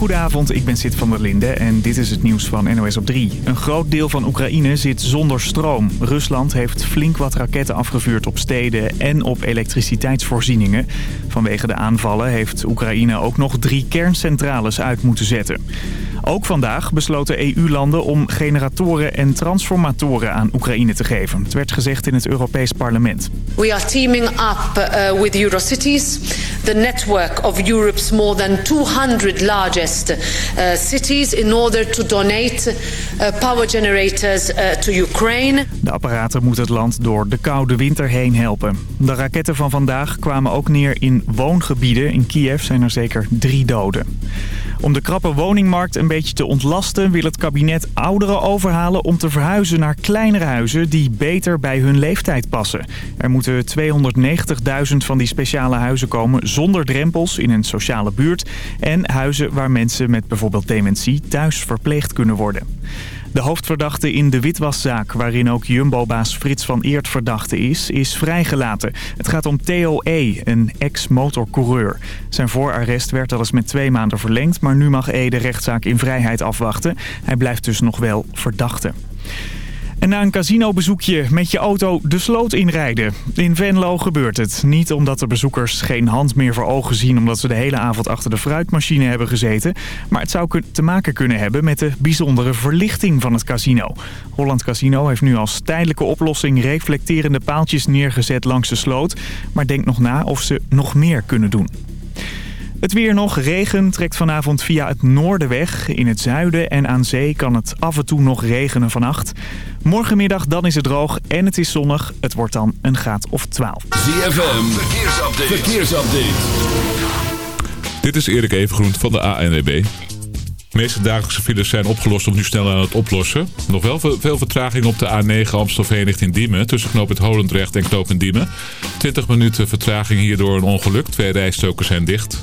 Goedenavond, ik ben Sid van der Linde en dit is het nieuws van NOS op 3. Een groot deel van Oekraïne zit zonder stroom. Rusland heeft flink wat raketten afgevuurd op steden en op elektriciteitsvoorzieningen. Vanwege de aanvallen heeft Oekraïne ook nog drie kerncentrales uit moeten zetten. Ook vandaag besloten EU-landen om generatoren en transformatoren aan Oekraïne te geven. Het werd gezegd in het Europees Parlement. We are teaming up uh, with Eurocities, the network of Europe's more than 200 largest uh, cities, in order to donate uh, power generators to Ukraine. De apparaten moeten het land door de koude winter heen helpen. De raketten van vandaag kwamen ook neer in woongebieden. In Kiev zijn er zeker drie doden. Om de krappe woningmarkt een beetje te ontlasten... wil het kabinet ouderen overhalen om te verhuizen naar kleinere huizen... die beter bij hun leeftijd passen. Er moeten 290.000 van die speciale huizen komen zonder drempels in een sociale buurt... en huizen waar mensen met bijvoorbeeld dementie thuis verpleegd kunnen worden. De hoofdverdachte in de witwaszaak, waarin ook Jumbo-baas Frits van Eert verdachte is, is vrijgelaten. Het gaat om Theo E., een ex-motorcoureur. Zijn voorarrest werd al eens met twee maanden verlengd, maar nu mag E. de rechtszaak in vrijheid afwachten. Hij blijft dus nog wel verdachte. En na een casinobezoekje met je auto de sloot inrijden. In Venlo gebeurt het. Niet omdat de bezoekers geen hand meer voor ogen zien... omdat ze de hele avond achter de fruitmachine hebben gezeten. Maar het zou te maken kunnen hebben met de bijzondere verlichting van het casino. Holland Casino heeft nu als tijdelijke oplossing... reflecterende paaltjes neergezet langs de sloot. Maar denkt nog na of ze nog meer kunnen doen. Het weer nog. Regen trekt vanavond via het noorden weg. In het zuiden en aan zee kan het af en toe nog regenen vannacht. Morgenmiddag dan is het droog en het is zonnig. Het wordt dan een graad of 12. ZFM, verkeersupdate. verkeersupdate. Dit is Erik Evengroen van de ANWB. De meeste dagelijkse files zijn opgelost of nu snel aan het oplossen. Nog wel veel vertraging op de A9 Amstelveen richting Diemen. Tussen knooppunt Holendrecht en knooppunt Diemen. 20 minuten vertraging hierdoor een ongeluk. Twee rijstokers zijn dicht.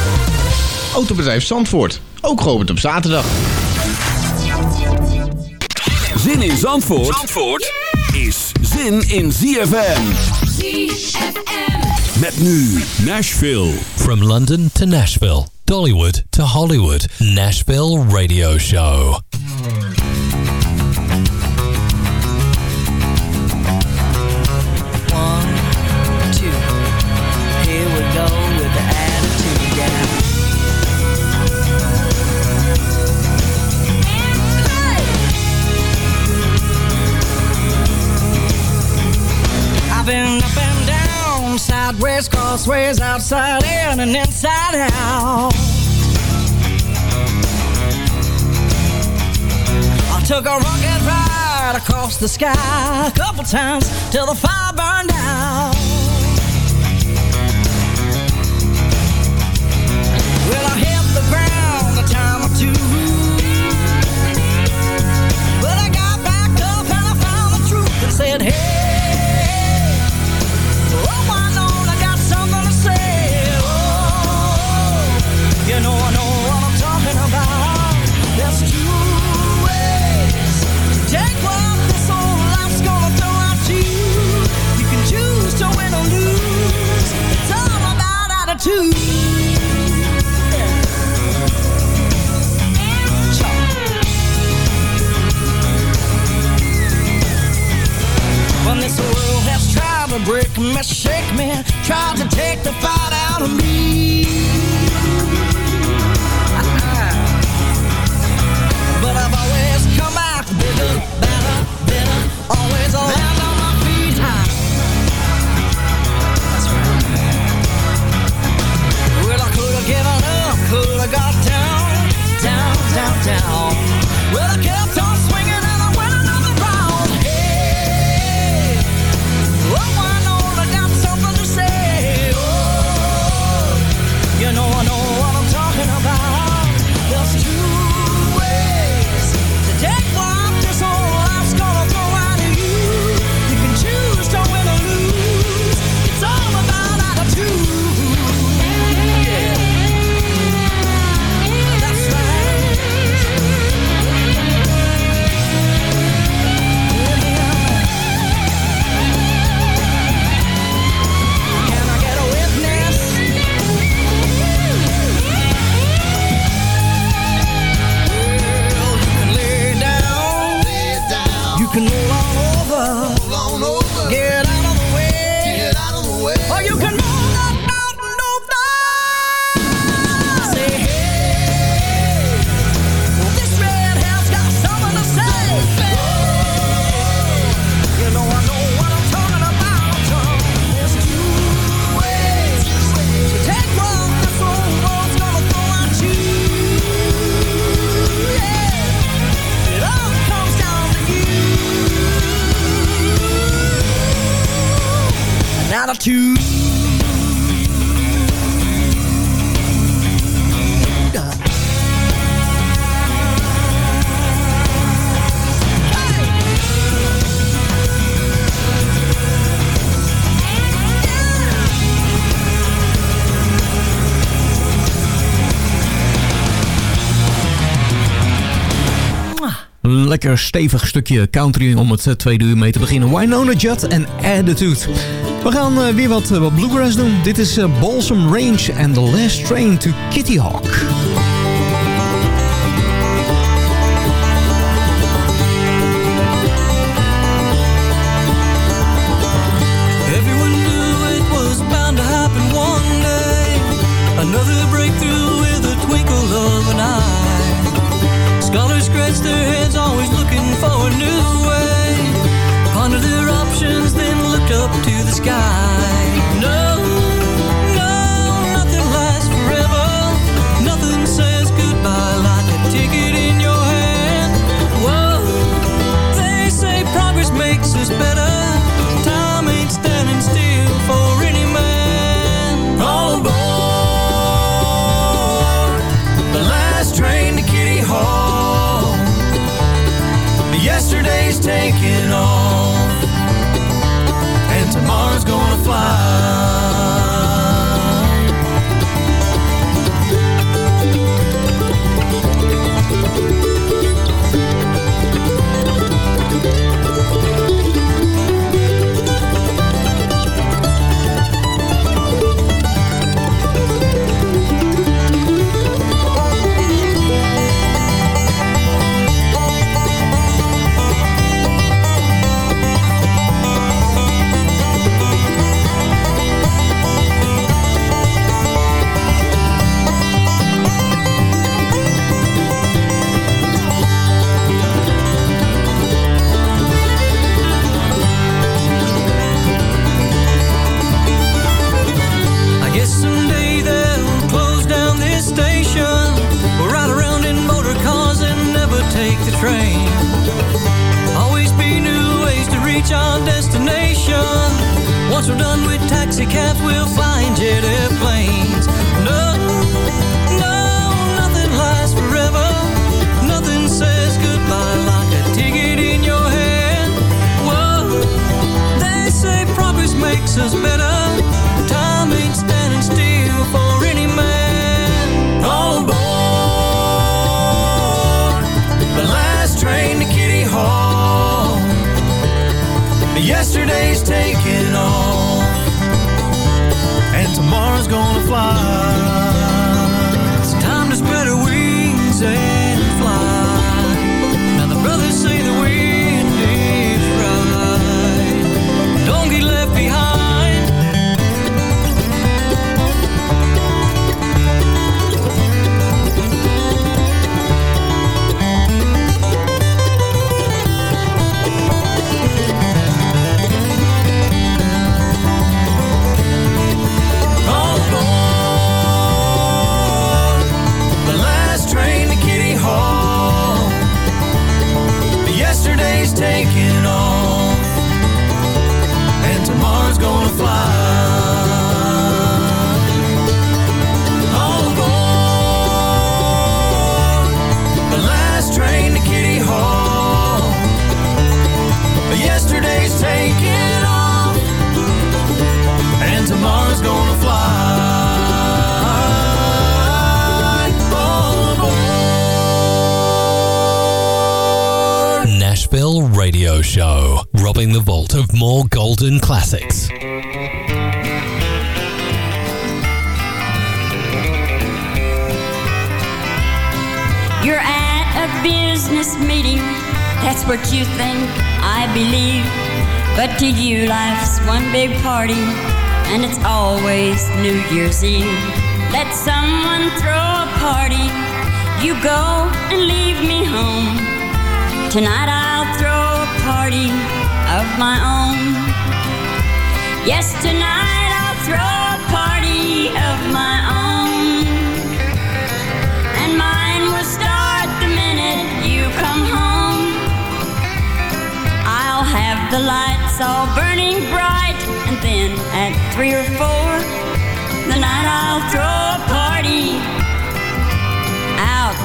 Autobedrijf Zandvoort, ook geopend op zaterdag. Zin in Zandvoort, Zandvoort is zin in ZFM. ZFM. Met nu Nashville. From London to Nashville, Dollywood to Hollywood, Nashville Radio Show. Sideways, crossways, outside in and inside out. I took a rocket ride across the sky a couple times till the fire burned out. lekker stevig stukje country om het eh, tweede uur mee te beginnen. Winona Judd en Attitude. We gaan eh, weer wat, eh, wat bluegrass doen. Dit is Balsam Range and The Last Train to Kitty Hawk.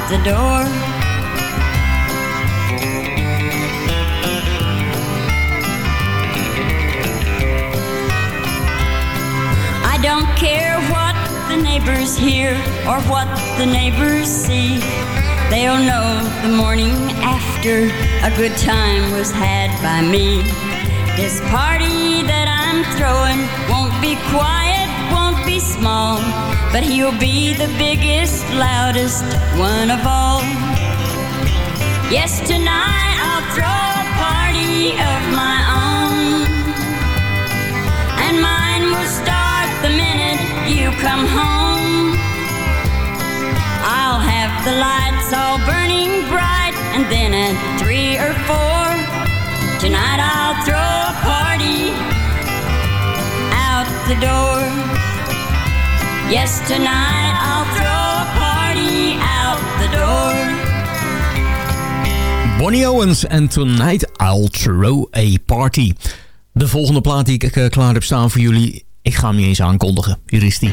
The door. I don't care what the neighbors hear or what the neighbors see. They'll know the morning after a good time was had by me. This party that I'm throwing won't be quiet, won't be small, but he'll be the biggest, loudest one of all. Yes, tonight I'll throw a party of my own, and mine will start the minute you come home. I'll have the lights all burning bright, and then at three or four, tonight I'll throw a party the door. Yes, tonight I'll throw a party out the door. Bonnie Owens en Tonight I'll Throw a Party. De volgende plaat die ik eh, klaar heb staan voor jullie, ik ga hem niet eens aankondigen. Hier is die.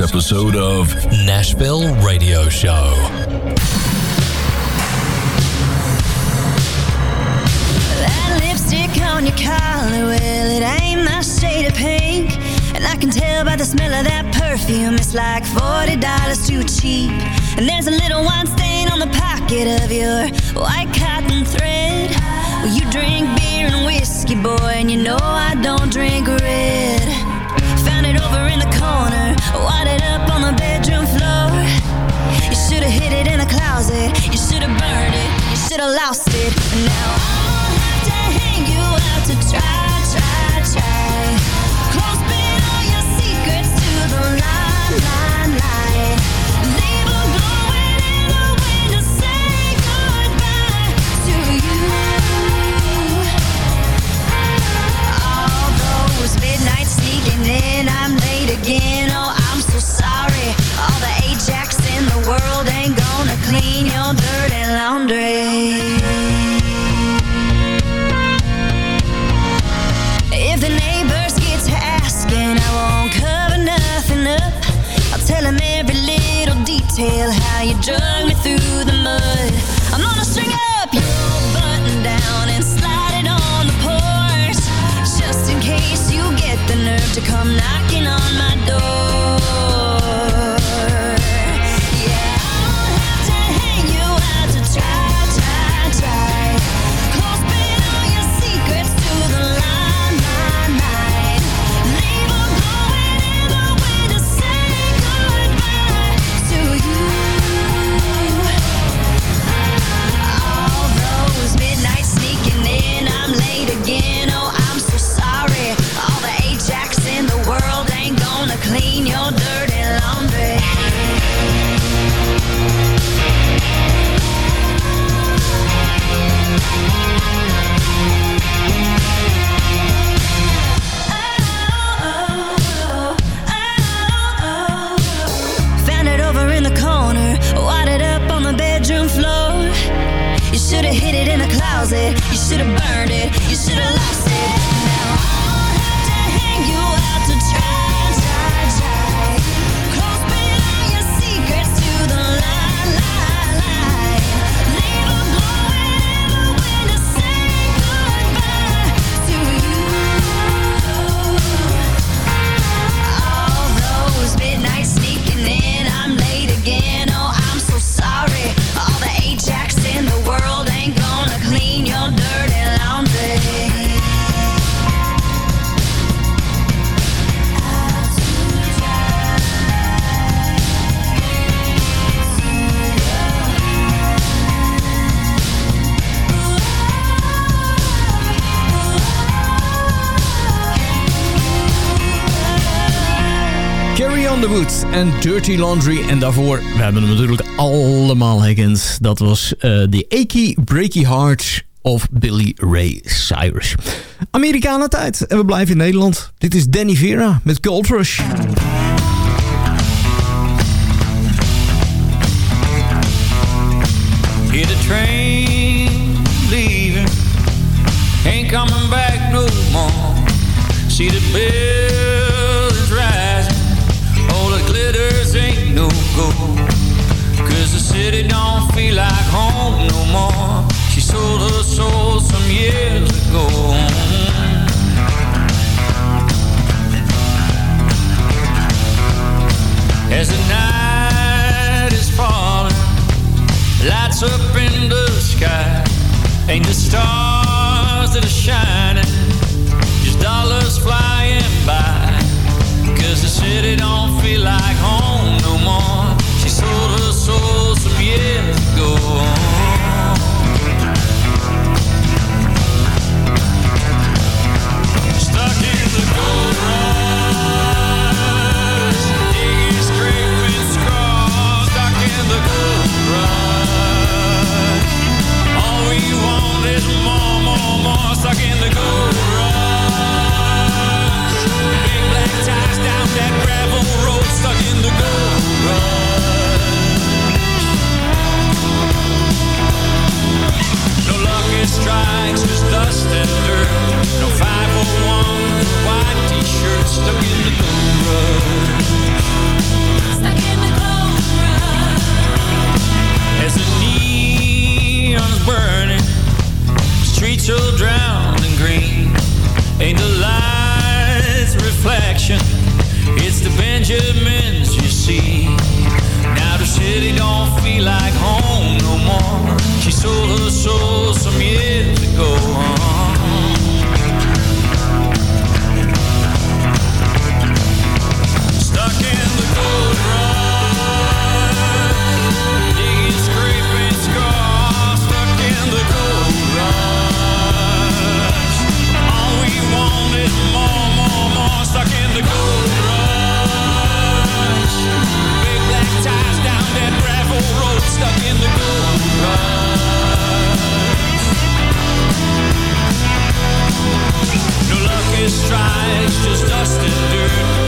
Episode of Nashville Radio Show. That lipstick on your collar, well, it ain't my shade of pink. And I can tell by the smell of that perfume, it's like $40 too cheap. And there's a little wine stain on the pocket of your white cotton thread. Well, you drink beer and whiskey, boy, and you know I don't drink red. Over in the corner, wadded up on the bedroom floor. You should have hid it in the closet, you should have burned it, you should have lost it. And now I'll have to hang you out to try, try, try. Close all your secrets to the line, line, line. Again. Oh, I'm so sorry. All the Ajax in the world ain't gonna clean your dirty laundry. Underwood en Dirty Laundry. En daarvoor, we hebben hem natuurlijk allemaal herkend. Dat was eh The Achy Breaky Heart of Billy Ray Cyrus. Amerikanen tijd. En we blijven in Nederland. Dit is Danny Vera met Gold Rush. Hit a train leaving, ain't back no more. The Up in the sky. Ain't the stars that are shining Just dollars flying by. Cause the city don't feel like home no more. She sold her soul some years strikes, just dust and dirt. No 501 white t-shirts Stuck in the gold rush Stuck in the gold rush As the neon's burning Streets are drowned in green. Ain't the light's reflection It's the Benjamins you see. Now the city don't feel like home no more. She sold her soul just dust and dirt.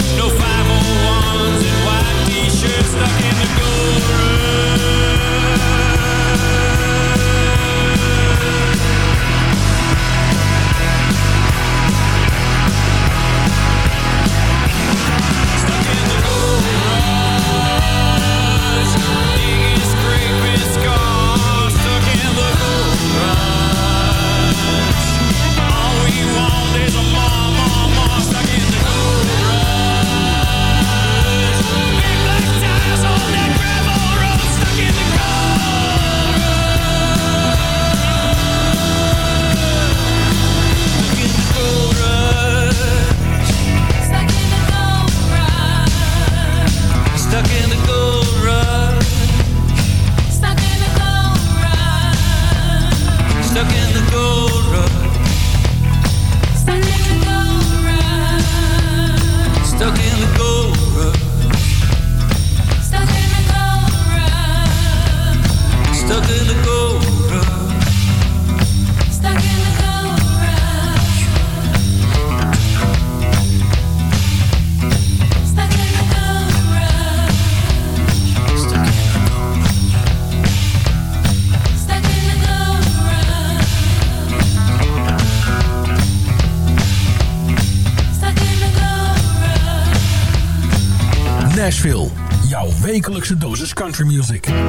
Wekelijkse dosis country music.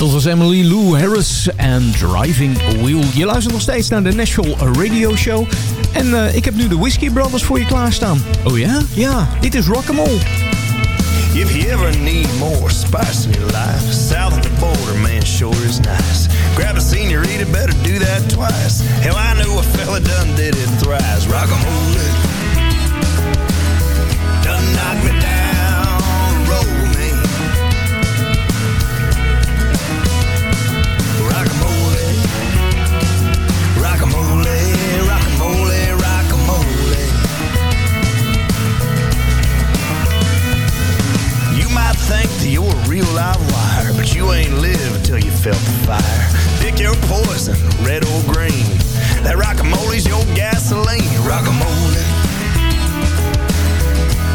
Dat was Emily Lou Harris en Driving Wheel. Je luistert nog steeds naar de Nashville Radio Show. En eh, ik heb nu de Whiskey Brothers voor je klaarstaan. Oh ja? Ja, dit is Rock'n'Roll. If you ever need more spice in your life, south of the border, man, sure is nice. Grab a senorita, better do that twice. Hell, I know a fella done did it thrice. Rock 'em roll it. Done knock me think that you're a real live wire, but you ain't lived until you felt the fire. Pick your poison, red or green. That rockamole's your gasoline. Rockamole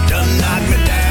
doesn't knock me down.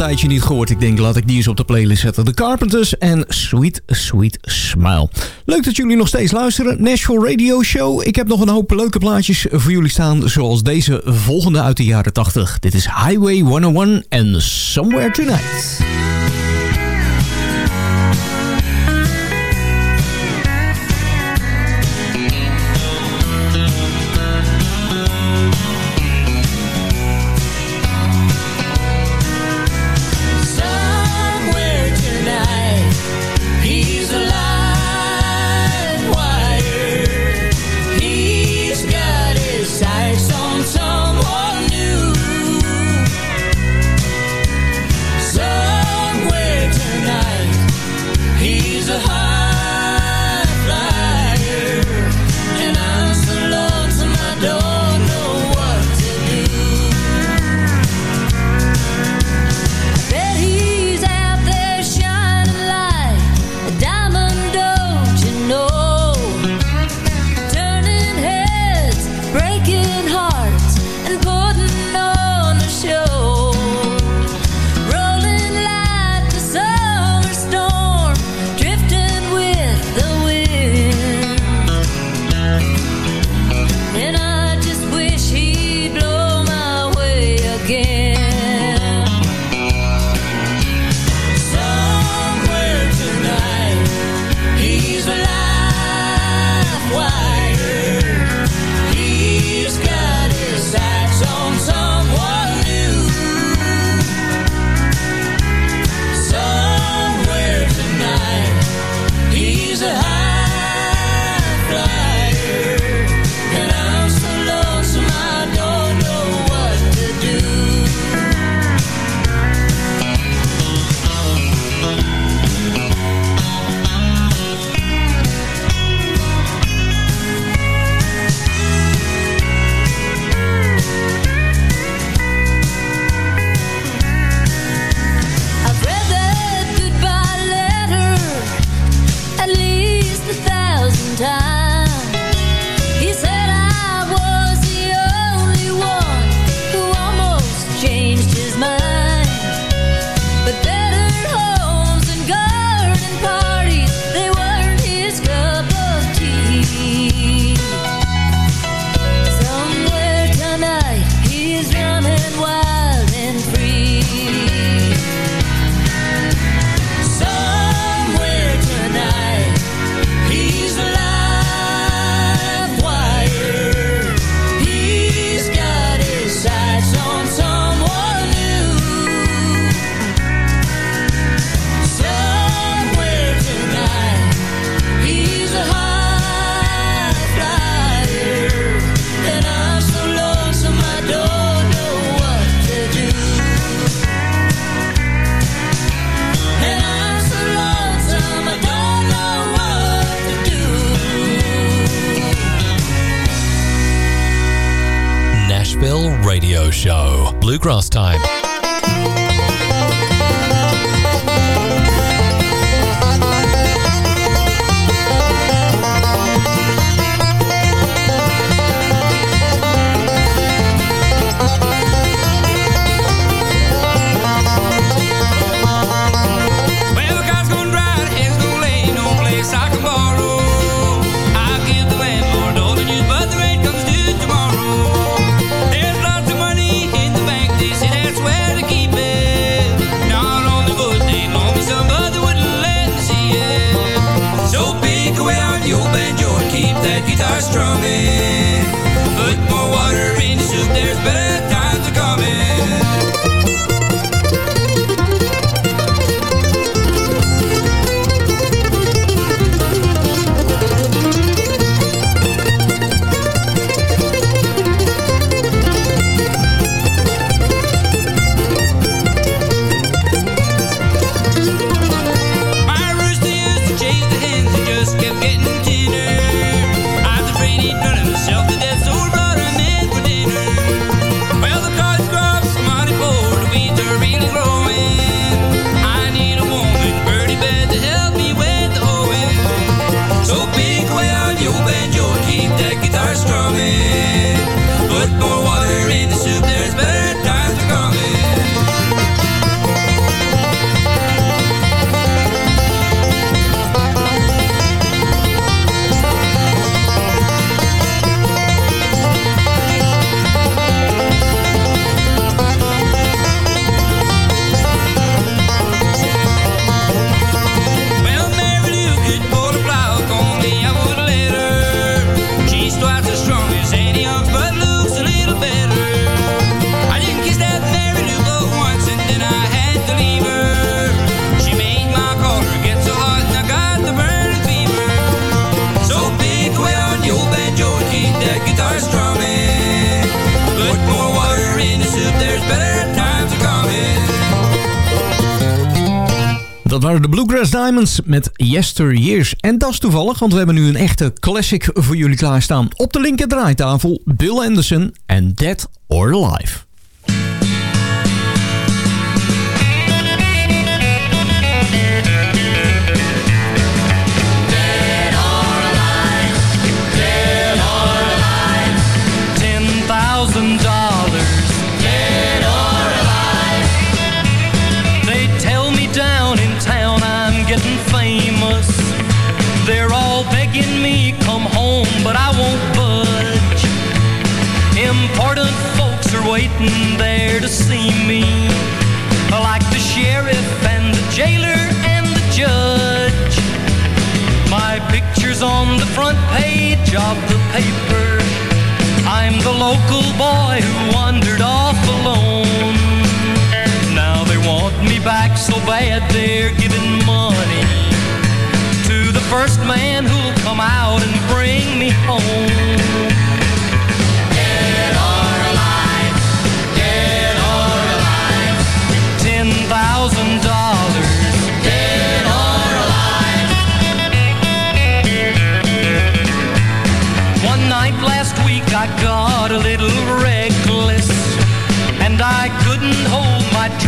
een tijdje niet gehoord. Ik denk, laat ik die eens op de playlist zetten. The Carpenters en Sweet Sweet Smile. Leuk dat jullie nog steeds luisteren. Nashville Radio Show. Ik heb nog een hoop leuke plaatjes voor jullie staan. Zoals deze volgende uit de jaren 80. Dit is Highway 101 en Somewhere Tonight. Bluegrass Time. Diamonds met Yesteryears. En dat is toevallig, want we hebben nu een echte classic voor jullie klaarstaan. Op de linker draaitafel Bill Anderson en Dead or Alive. Of the paper. I'm the local boy who wandered off alone. Now they want me back so bad they're giving money to the first man who'll come out and bring me home.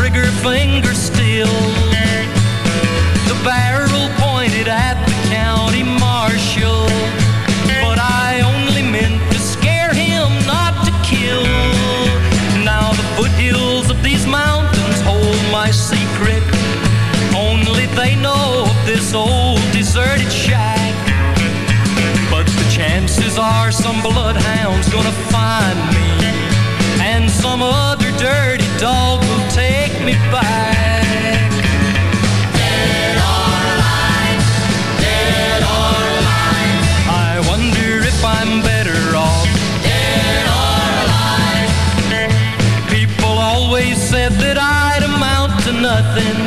Trigger finger still. The barrel pointed at the county marshal But I only meant to scare him, not to kill. Now the foothills of these mountains hold my secret. Only they know of this old deserted shack. But the chances are some bloodhound's gonna find me And some other dirty dog will take me back. I'm better off. Dead or alive People always said that I'd amount to nothing.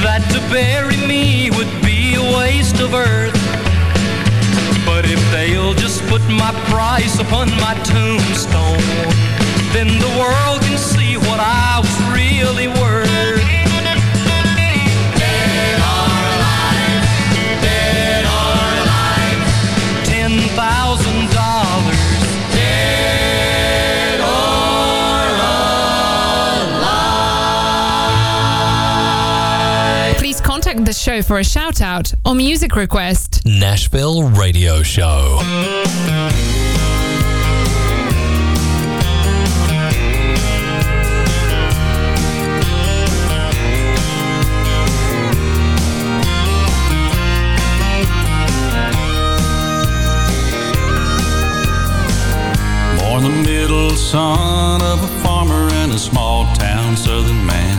That to bury me would be a waste of earth. But if they'll just put my price upon my tombstone, then the world can see what I was really worth. Dead or alive, dead or alive. Ten thousand dollars, dead or alive. Please contact the show for a shout out or music request. Nashville Radio Show. Son of a farmer in a small town southern man.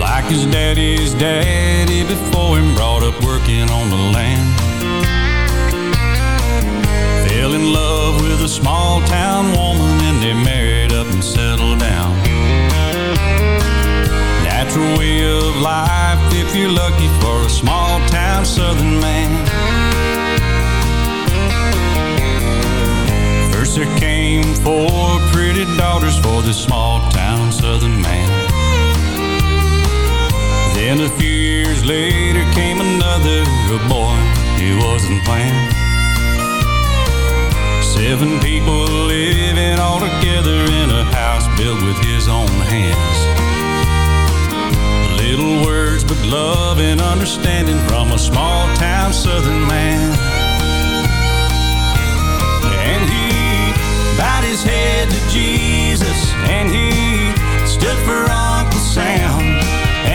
Like his daddy's daddy before him, brought up working on the land. Fell in love with a small town woman and they married up and settled down. Natural way of life if you're lucky for a small town southern man. There came four pretty daughters for this small town southern man. Then a few years later came another boy he wasn't planned. Seven people living all together in a house built with his own hands. Little words but love and understanding from a small town southern man. Bowed his head to Jesus and he stood for Uncle Sam.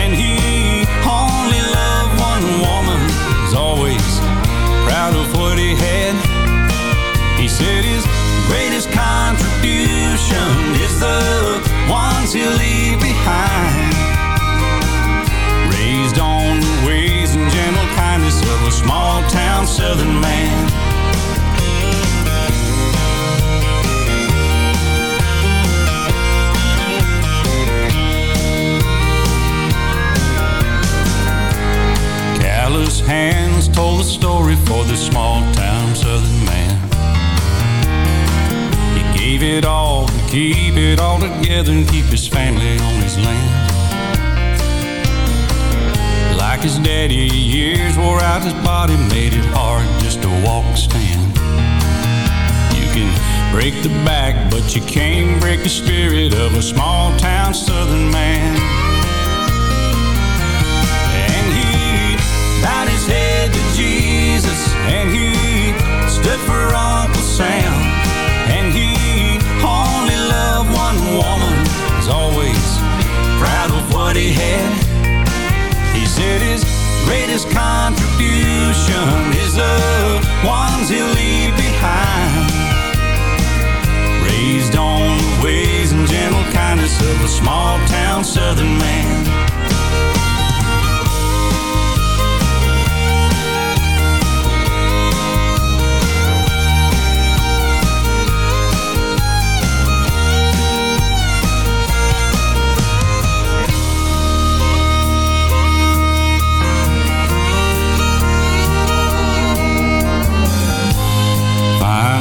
And he only loved one woman was always proud of what he had. He said his greatest contribution is the ones he'll leave behind. Raised on the ways and gentle kindness of a small town southern man story for this small town southern man. He gave it all to keep it all together and keep his family on his land. Like his daddy, years wore out his body, made it hard just to walk and stand. You can break the back, but you can't break the spirit of a small town southern man. And he stood for Uncle Sam. And he only loved one woman, was always proud of what he had. He said his greatest contribution is the ones he'll leave behind. Raised on the ways and gentle kindness of a small town southern man.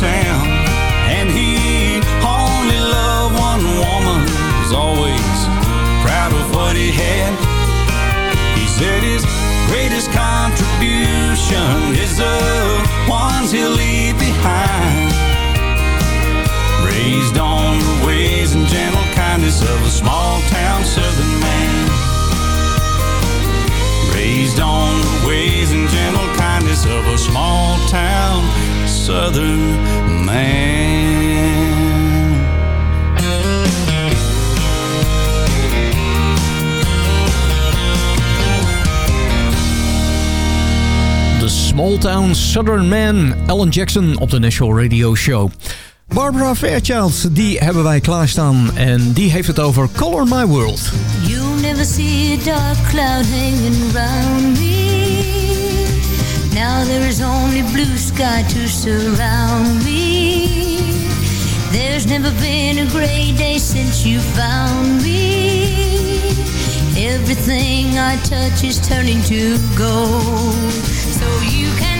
Sam and he only loved one woman. Was always proud of what he had. He said his greatest contribution is the ones he'll leave behind. Raised on the ways and gentle kindness of a small town southern man. Raised on the ways and gentle kindness of a small town southern man. The Small Town Southern Man, Alan Jackson op de National Radio Show. Barbara Fairchild, die hebben wij klaarstaan en die heeft het over Color My World. You'll never see a dark cloud hanging around me. There is only blue sky to surround me. There's never been a great day since you found me. Everything I touch is turning to gold. So you can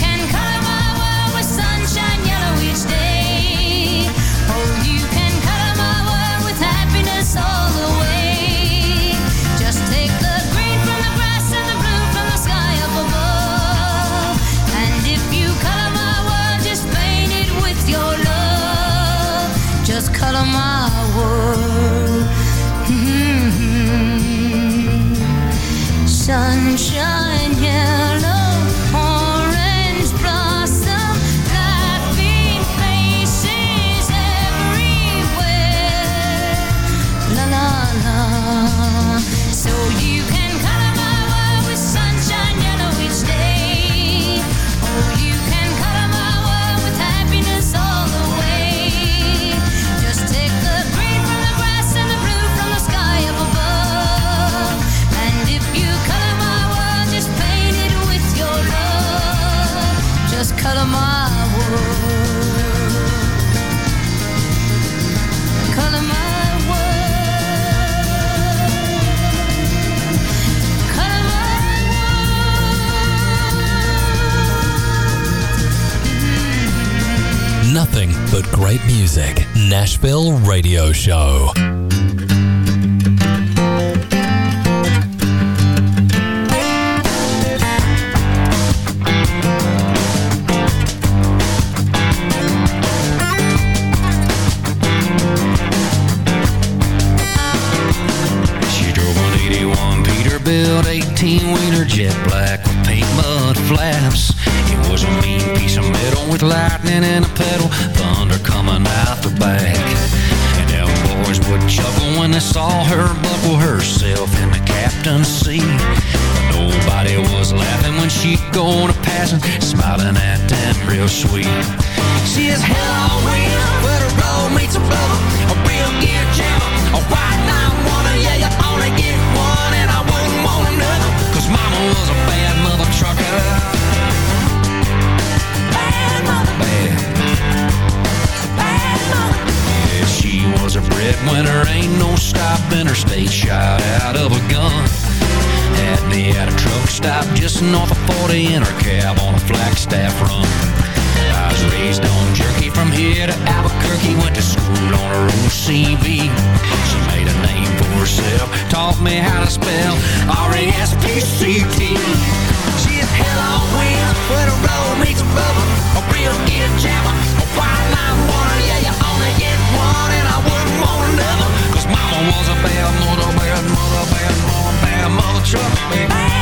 전 but great music. Nashville Radio Show. She drove an 81 Peterbilt 18 wheeler jet black mud flaps. It was a mean piece of metal with lightning and a pedal, thunder coming out the back. And them boys would chuckle when they saw her buckle herself in the captain's seat. But nobody was laughing when she'd go on a passing, smiling at them real sweet. She is hell on wheels, where the road meets a rubber, a real gear jammer, a white line wanna, yeah, you only get north of 40 in her cab on a Flagstaff run. Was raised on jerky from here to Albuquerque, went to school on her OCB. She made a name for herself, taught me how to spell R-E-S-P-C-T. She is hell on wheels, where the road meets a rubber, a real gear jammer, a white line runner, yeah, you only get one, and I wouldn't want another, cause mama was a bad mother, bad mother, bad mother, bad mother truck, bad mother.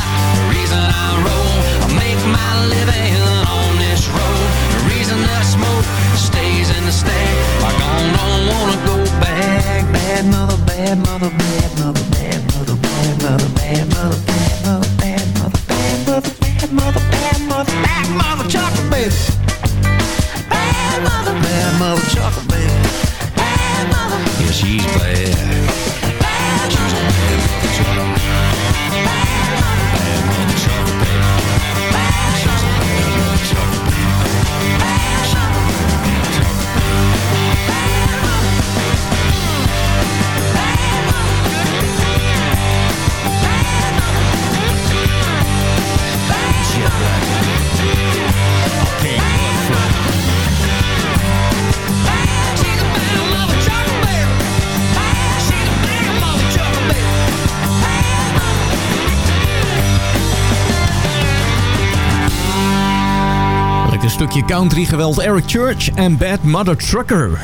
country geweld Eric Church en Bad Mother Trucker.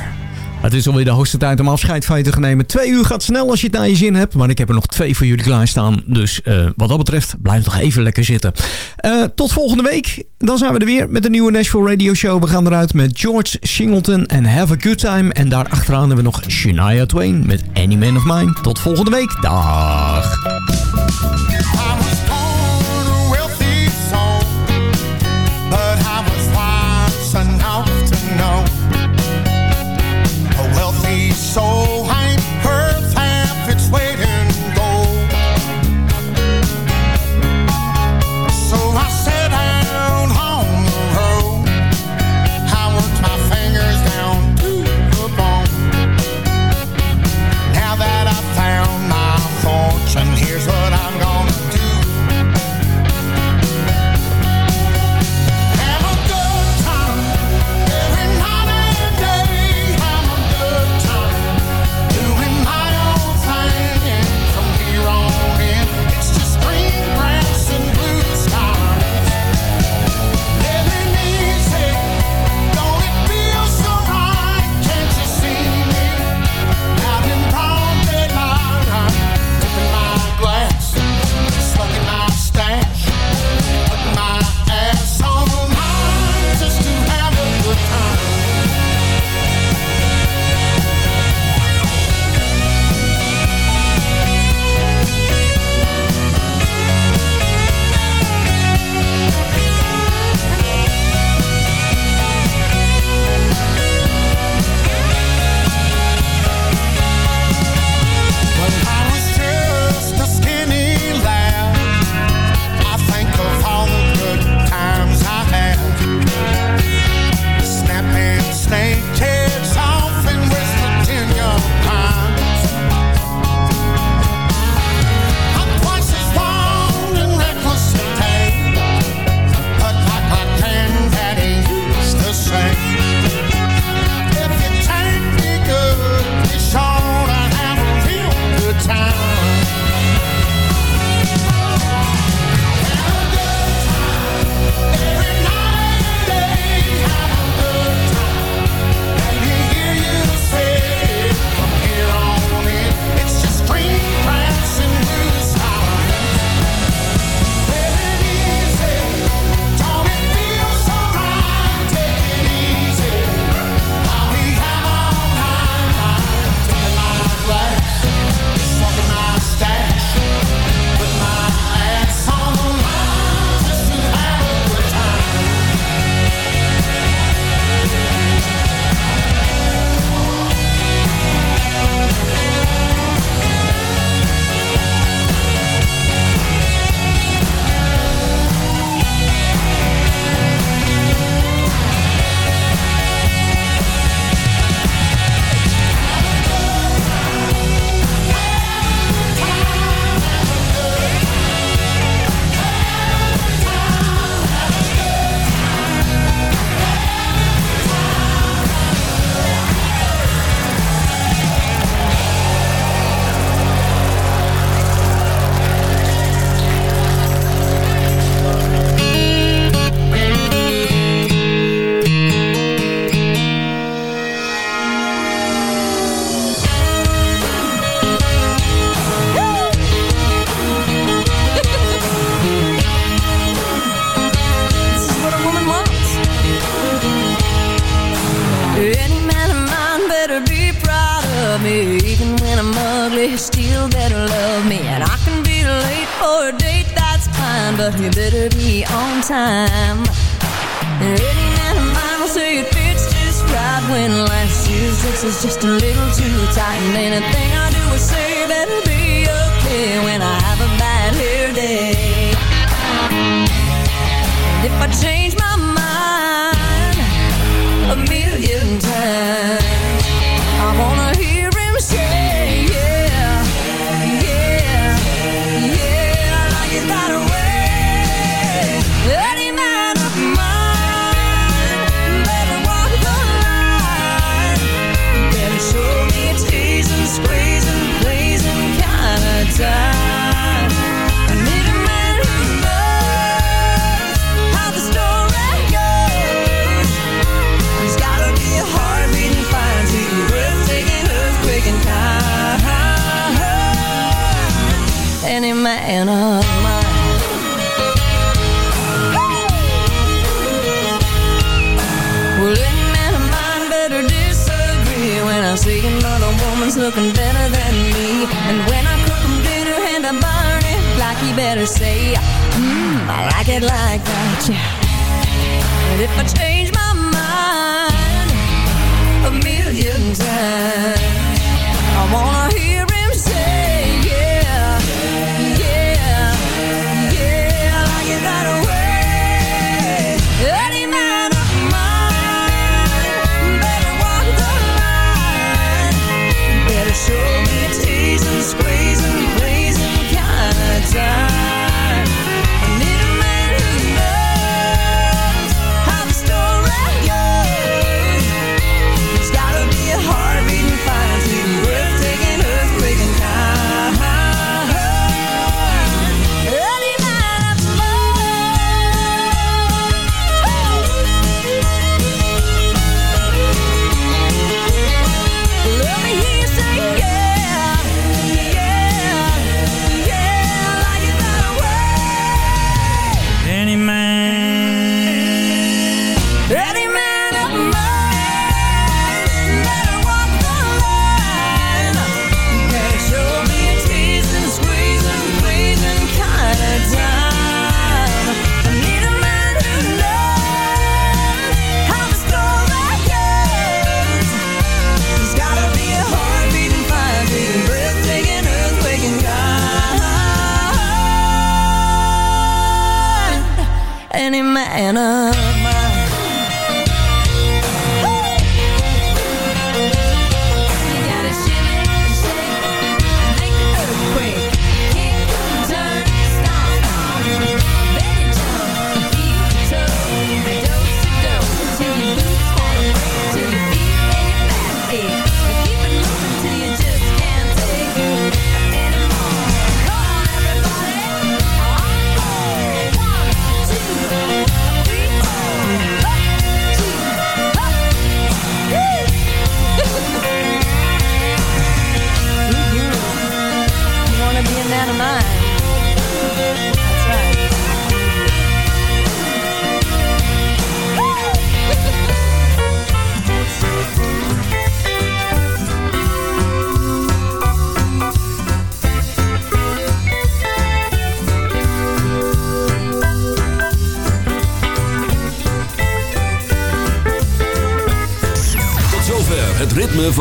Het is alweer de hoogste tijd om afscheid van je te nemen. Twee uur gaat snel als je het naar je zin hebt. Maar ik heb er nog twee voor jullie klaarstaan. Dus eh, wat dat betreft, blijf nog even lekker zitten. Eh, tot volgende week. Dan zijn we er weer met de nieuwe Nashville Radio Show. We gaan eruit met George Singleton en Have a Good Time. En daar achteraan hebben we nog Shania Twain met Any Man of Mine. Tot volgende week. Dag.